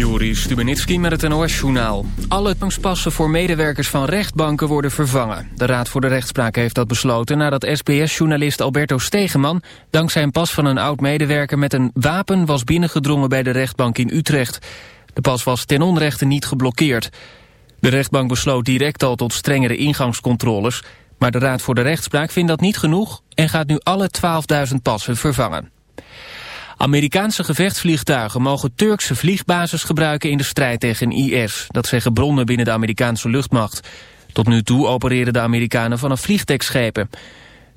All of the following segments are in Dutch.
Juri Stubenitski met het NOS-journaal. Alle toegangspassen voor medewerkers van rechtbanken worden vervangen. De Raad voor de Rechtspraak heeft dat besloten nadat SBS-journalist Alberto Stegeman... dankzij een pas van een oud-medewerker met een wapen was binnengedrongen bij de rechtbank in Utrecht. De pas was ten onrechte niet geblokkeerd. De rechtbank besloot direct al tot strengere ingangscontroles... maar de Raad voor de Rechtspraak vindt dat niet genoeg... en gaat nu alle 12.000 passen vervangen. Amerikaanse gevechtsvliegtuigen mogen Turkse vliegbases gebruiken in de strijd tegen IS. Dat zeggen bronnen binnen de Amerikaanse luchtmacht. Tot nu toe opereren de Amerikanen vanaf vliegdekschepen.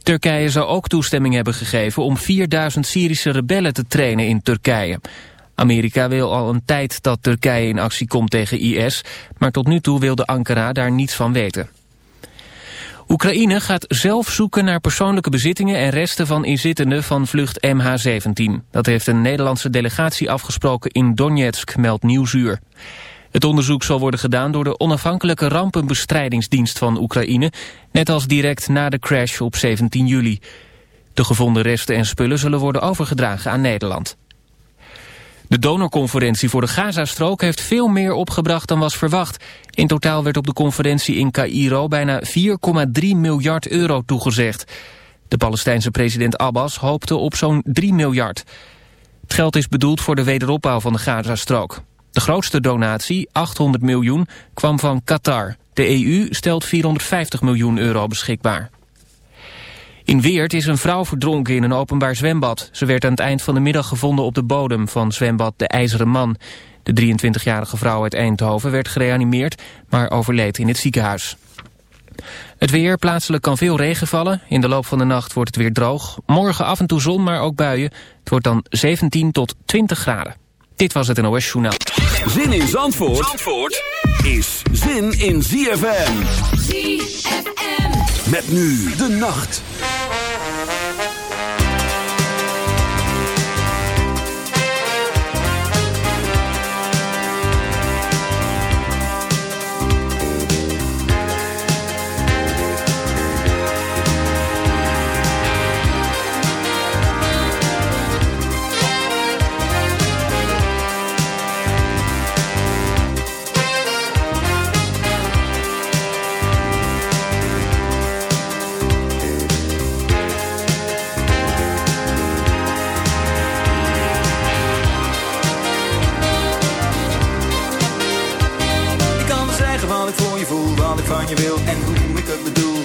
Turkije zou ook toestemming hebben gegeven om 4000 Syrische rebellen te trainen in Turkije. Amerika wil al een tijd dat Turkije in actie komt tegen IS, maar tot nu toe wilde Ankara daar niets van weten. Oekraïne gaat zelf zoeken naar persoonlijke bezittingen en resten van inzittenden van vlucht MH17. Dat heeft een Nederlandse delegatie afgesproken in Donetsk, meldt Nieuwsuur. Het onderzoek zal worden gedaan door de onafhankelijke rampenbestrijdingsdienst van Oekraïne, net als direct na de crash op 17 juli. De gevonden resten en spullen zullen worden overgedragen aan Nederland. De donorconferentie voor de Gazastrook heeft veel meer opgebracht dan was verwacht. In totaal werd op de conferentie in Cairo bijna 4,3 miljard euro toegezegd. De Palestijnse president Abbas hoopte op zo'n 3 miljard. Het geld is bedoeld voor de wederopbouw van de Gazastrook. De grootste donatie, 800 miljoen, kwam van Qatar. De EU stelt 450 miljoen euro beschikbaar. In Weert is een vrouw verdronken in een openbaar zwembad. Ze werd aan het eind van de middag gevonden op de bodem van zwembad De IJzeren Man. De 23-jarige vrouw uit Eindhoven werd gereanimeerd, maar overleed in het ziekenhuis. Het weer, plaatselijk kan veel regen vallen. In de loop van de nacht wordt het weer droog. Morgen af en toe zon, maar ook buien. Het wordt dan 17 tot 20 graden. Dit was het NOS Journaal. Zin in Zandvoort, Zandvoort is zin in ZFM. ZFM. Met nu de nacht. ik van je wil en hoe ik het bedoel.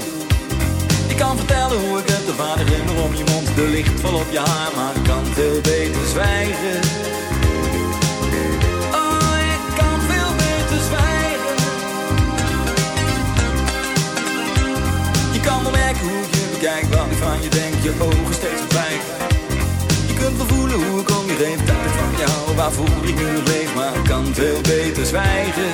Ik kan vertellen hoe ik het, de vader in om je mond, de licht vol op je haar, maar ik kan veel beter zwijgen. Oh, ik kan veel beter zwijgen. Je kan wel merken hoe je bekijk, wat ik van je denk, je ogen steeds verdwijgen. Je kunt wel voelen hoe ik om je heen, dat ik van jou, waar voel ik nu leef, maar ik kan veel beter zwijgen.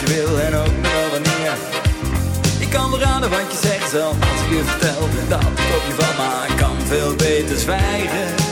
je wil en ook wanneer. Ik kan raden wat je zegt zelf als ik je vertel dat ik op je van maar ik kan veel beter zwijgen.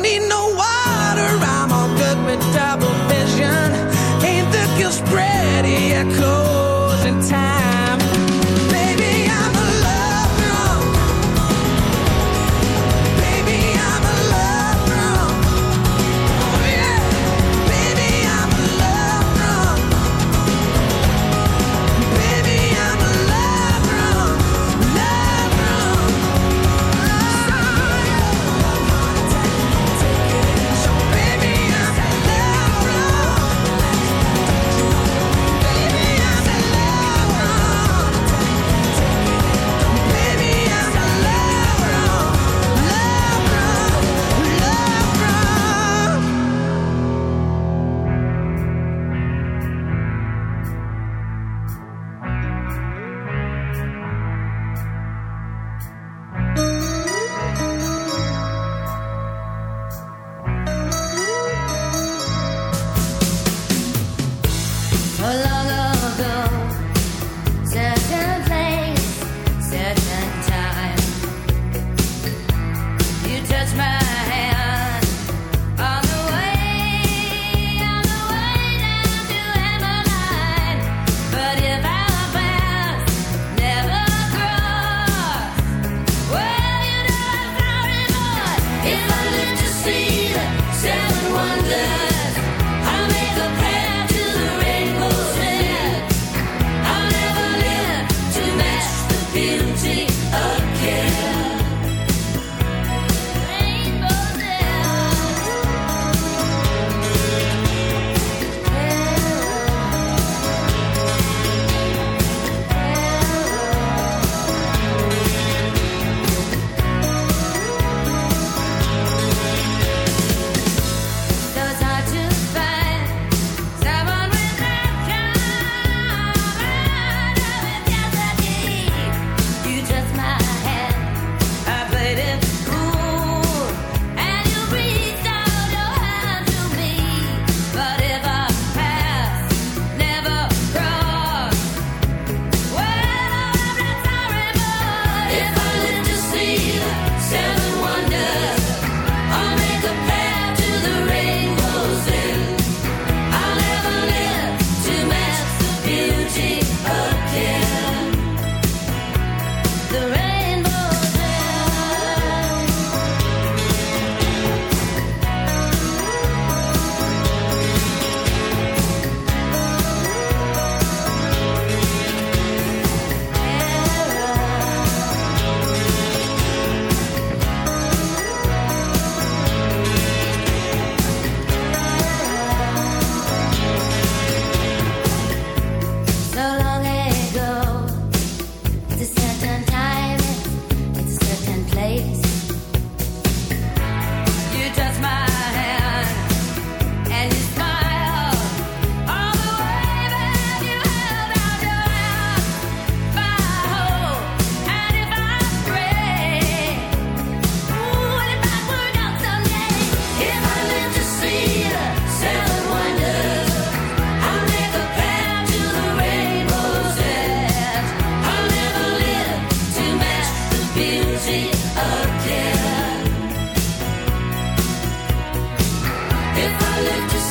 need no water. I'm all good with double vision. Ain't the guilt spread? Yeah, cool.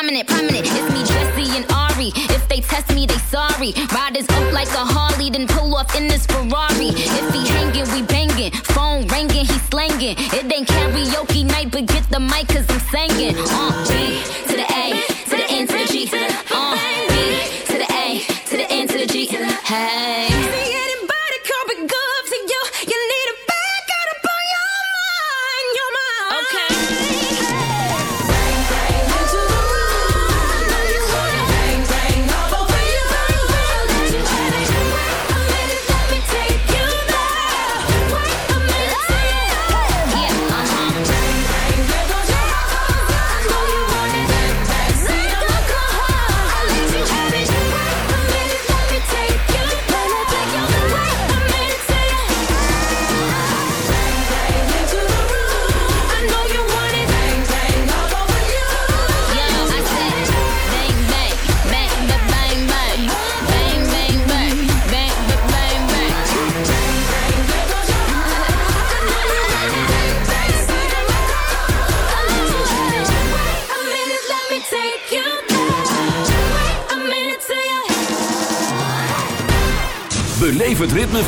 dominant.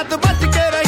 a tu parte y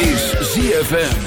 is ZFM.